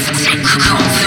Kraft, Kraft.